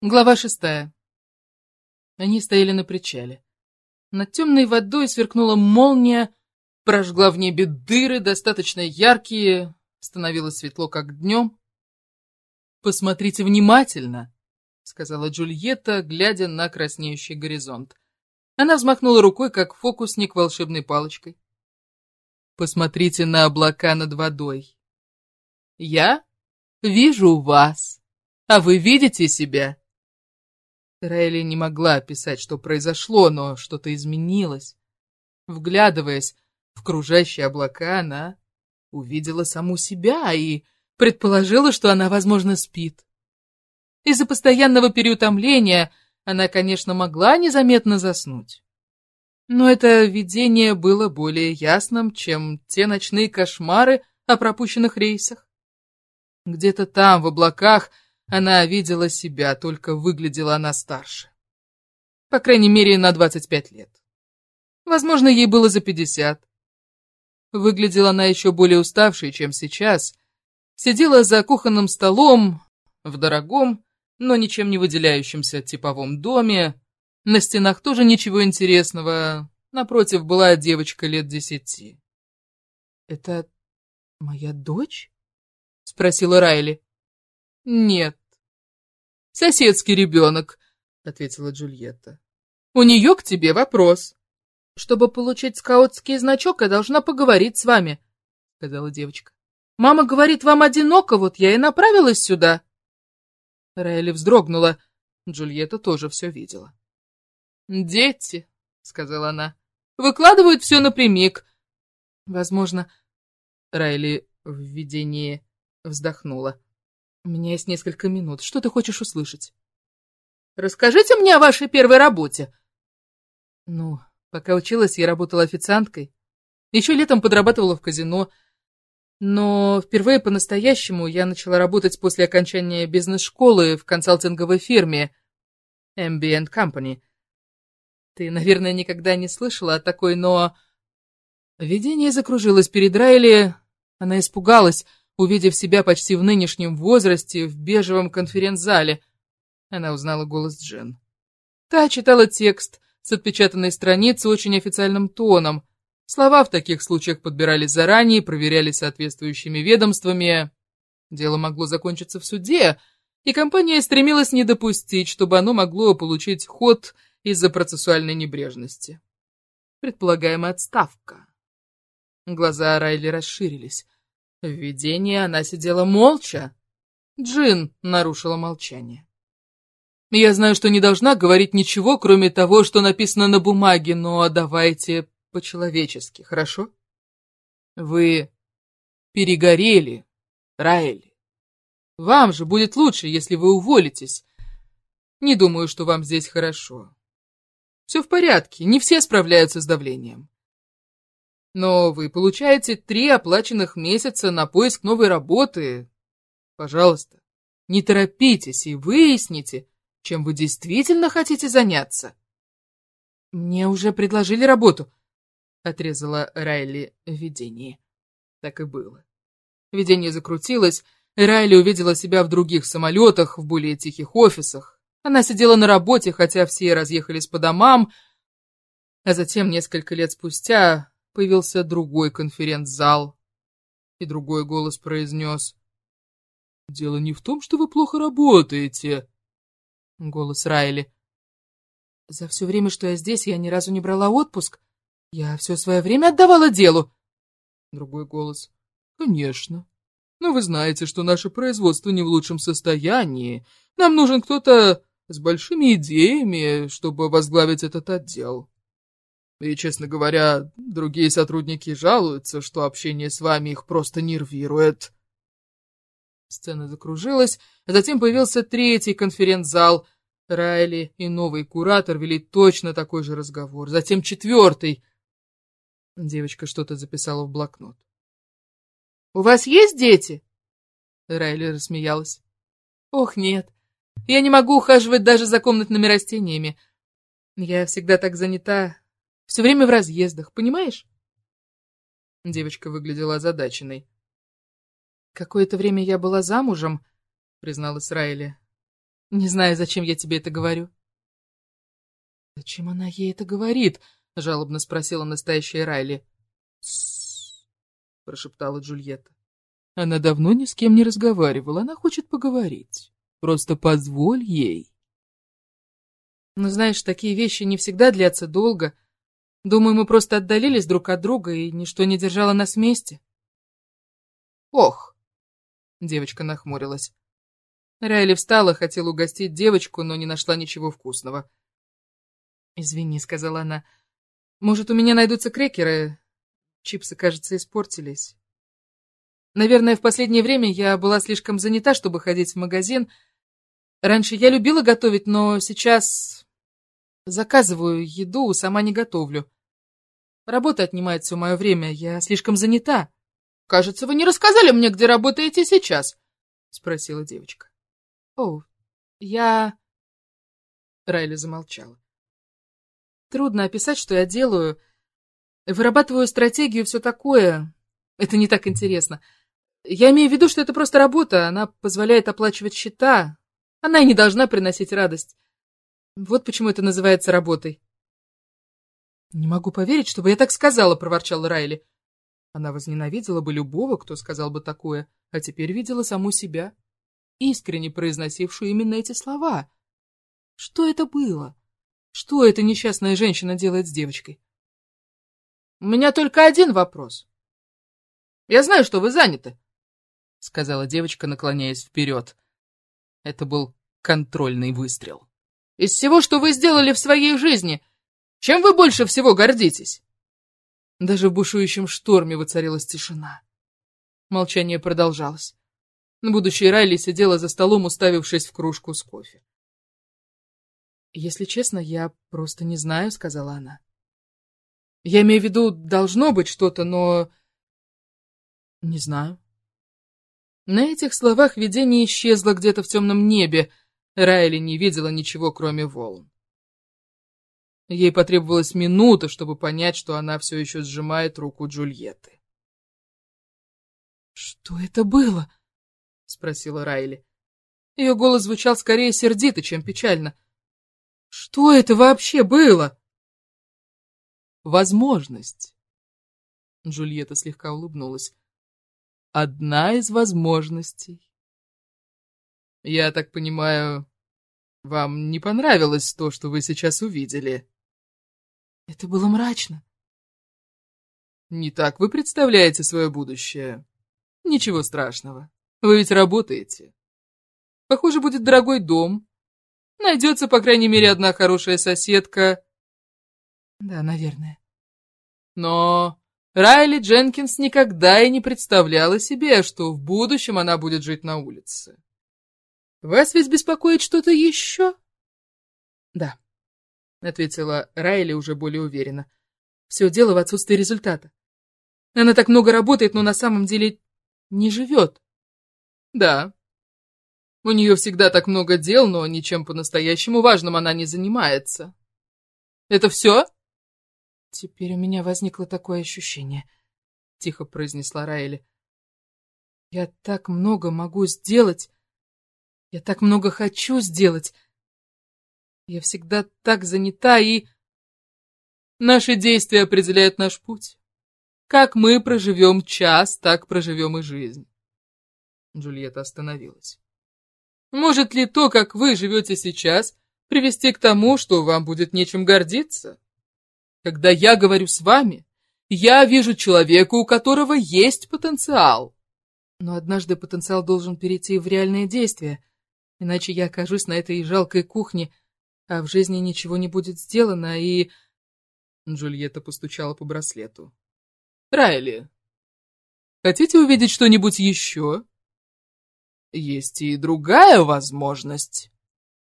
Глава шестая. Они стояли на причале. Над темной водой сверкнула молния, прожгла в небе дыры, достаточно яркие, становилось светло, как днем. «Посмотрите внимательно», — сказала Джульетта, глядя на краснеющий горизонт. Она взмахнула рукой, как фокусник волшебной палочкой. «Посмотрите на облака над водой. Я вижу вас, а вы видите себя?» Райли не могла описать, что произошло, но что-то изменилось. Вглядываясь в кружащие облака, она увидела саму себя и предположила, что она, возможно, спит. Из-за постоянного переутомления она, конечно, могла незаметно заснуть. Но это видение было более ясным, чем те ночные кошмары о пропущенных рейсах. Где-то там, в облаках, она видела себя, только выглядела она старше. По крайней мере, на 25 лет. Возможно, ей было за 50. Выглядела она еще более уставшей, чем сейчас. Сидела за кухонным столом в дорогом, но ничем не выделяющемся типовом доме. На стенах тоже ничего интересного. Напротив была девочка лет десяти. «Это моя дочь?» — спросила Райли. «Нет, соседский ребенок», — ответила Джульетта. «У нее к тебе вопрос». «Чтобы получить скаутский значок, я должна поговорить с вами», — сказала девочка. «Мама говорит, вам одиноко, вот я и направилась сюда». Райли вздрогнула. Джульетта тоже все видела. «Дети», — сказала она, — «выкладывают все напрямик». «Возможно...» Райли в видении вздохнула. У меня есть несколько минут. Что ты хочешь услышать? Расскажите мне о вашей первой работе. Ну, пока училась, я работала официанткой. Еще летом подрабатывала в казино. Но впервые по-настоящему я начала работать после окончания бизнес-школы в консалтинговой фирме Ambient Company. Ты, наверное, никогда не слышала о такой, но... Видение закружилось перед Райли. Она испугалась увидев себя почти в нынешнем возрасте в бежевом конференц-зале. Она узнала голос Джен. Та читала текст с отпечатанной страницы очень официальным тоном. Слова в таких случаях подбирались заранее, проверялись соответствующими ведомствами. Дело могло закончиться в суде, и компания стремилась не допустить, чтобы оно могло получить ход из-за процессуальной небрежности. Предполагаемая отставка. Глаза Райли расширились. В видении она сидела молча. Джин нарушила молчание. Я знаю, что не должна говорить ничего, кроме того, что написано на бумаге, но давайте по-человечески, хорошо? Вы перегорели, Райли. Вам же будет лучше, если вы уволитесь. Не думаю, что вам здесь хорошо. Все в порядке, не все справляются с давлением. Но вы получаете три оплаченных месяца на поиск новой работы. Пожалуйста, не торопитесь и выясните, чем вы действительно хотите заняться. Мне уже предложили работу, отрезала Райли в видении. Так и было. Видение закрутилось, Райли увидела себя в других самолетах, в более тихих офисах. Она сидела на работе, хотя все разъехались по домам, а затем, несколько лет спустя, появился другой конференц-зал, и другой голос произнес. «Дело не в том, что вы плохо работаете», — голос Райли. «За все время, что я здесь, я ни разу не брала отпуск. Я все свое время отдавала делу». Другой голос. «Конечно. Но вы знаете, что наше производство не в лучшем состоянии. Нам нужен кто-то с большими идеями, чтобы возглавить этот отдел. И, честно говоря, другие сотрудники жалуются, что общение с вами их просто нервирует. Сцена закружилась, а затем появился третий конференц-зал. Райли и новый куратор вели точно такой же разговор. Затем четвертый. Девочка что-то записала в блокнот. «У вас есть дети?» Райли рассмеялась. «Ох, нет. Я не могу ухаживать даже за комнатными растениями. Я всегда так занята, все время в разъездах, понимаешь? Девочка выглядела озадаченной. Какое-то время я была замужем, призналась Райли. Не знаю, зачем я тебе это говорю. Зачем она ей это говорит? Жалобно спросила настоящая Райли. прошептала Джульетта. Она давно ни с кем не разговаривала, она хочет поговорить. Просто позволь ей. Но знаешь, такие вещи не всегда длятся долго. Думаю, мы просто отдалились друг от друга, и ничто не держало нас вместе. Ох! Девочка нахмурилась. Райли встала, хотела угостить девочку, но не нашла ничего вкусного. «Извини», — сказала она. «Может, у меня найдутся крекеры? Чипсы, кажется, испортились». Наверное, в последнее время я была слишком занята, чтобы ходить в магазин. Раньше я любила готовить, но сейчас заказываю еду, сама не готовлю. Работа отнимает все мое время, я слишком занята. «Кажется, вы не рассказали мне, где работаете сейчас?» — спросила девочка. «О, я...» Райли замолчала. «Трудно описать, что я делаю. Вырабатываю стратегию, все такое. Это не так интересно. Я имею в виду, что это просто работа, она позволяет оплачивать счета. Она и не должна приносить радость. Вот почему это называется работой. «Не могу поверить, чтобы я так сказала», — проворчала Райли. Она возненавидела бы любого, кто сказал бы такое, а теперь видела саму себя, искренне произносившую именно эти слова. Что это было? Что эта несчастная женщина делает с девочкой? «У меня только один вопрос. Я знаю, что вы заняты. — сказала девочка, наклоняясь вперед. Это был контрольный выстрел. «Из всего, что вы сделали в своей жизни, чем вы больше всего гордитесь?» Даже в бушующем шторме воцарилась тишина. Молчание продолжалось. Будущая Райли сидела за столом, уставившись в кружку с кофе. «Если честно, я просто не знаю», — сказала она. «Я имею в виду, должно быть что-то, но...» «Не знаю». На этих словах видение исчезло где-то в темном небе. Райли не видела ничего, кроме волн. Ей потребовалась минута, чтобы понять, что она все еще сжимает руку Джульетты. «Что это было?» — спросила Райли. Ее голос звучал скорее сердито, чем печально. «Что это вообще было?» «Возможность». Джульетта слегка улыбнулась одна из возможностей. Я так понимаю, вам не понравилось то, что вы сейчас увидели? Это было мрачно. Не так вы представляете свое будущее. Ничего страшного. Вы ведь работаете. Похоже, будет дорогой дом. Найдется, по крайней мере, одна хорошая соседка. Да, наверное. Но Райли Дженкинс никогда и не представляла себе, что в будущем она будет жить на улице. Вас ведь беспокоит что-то еще? Да, ответила Райли уже более уверенно. Все дело в отсутствии результата. Она так много работает, но на самом деле не живет. Да. У нее всегда так много дел, но ничем по-настоящему важным она не занимается. Это все? Теперь у меня возникло такое ощущение, — тихо произнесла Раэли. Я так много могу сделать. Я так много хочу сделать. Я всегда так занята и... Наши действия определяют наш путь. Как мы проживем час, так проживем и жизнь. Джульетта остановилась. Может ли то, как вы живете сейчас, привести к тому, что вам будет нечем гордиться? Когда я говорю с вами, я вижу человека, у которого есть потенциал. Но однажды потенциал должен перейти в реальные действия, иначе я окажусь на этой жалкой кухне, а в жизни ничего не будет сделано, и... Джульетта постучала по браслету. Райли, хотите увидеть что-нибудь еще? Есть и другая возможность.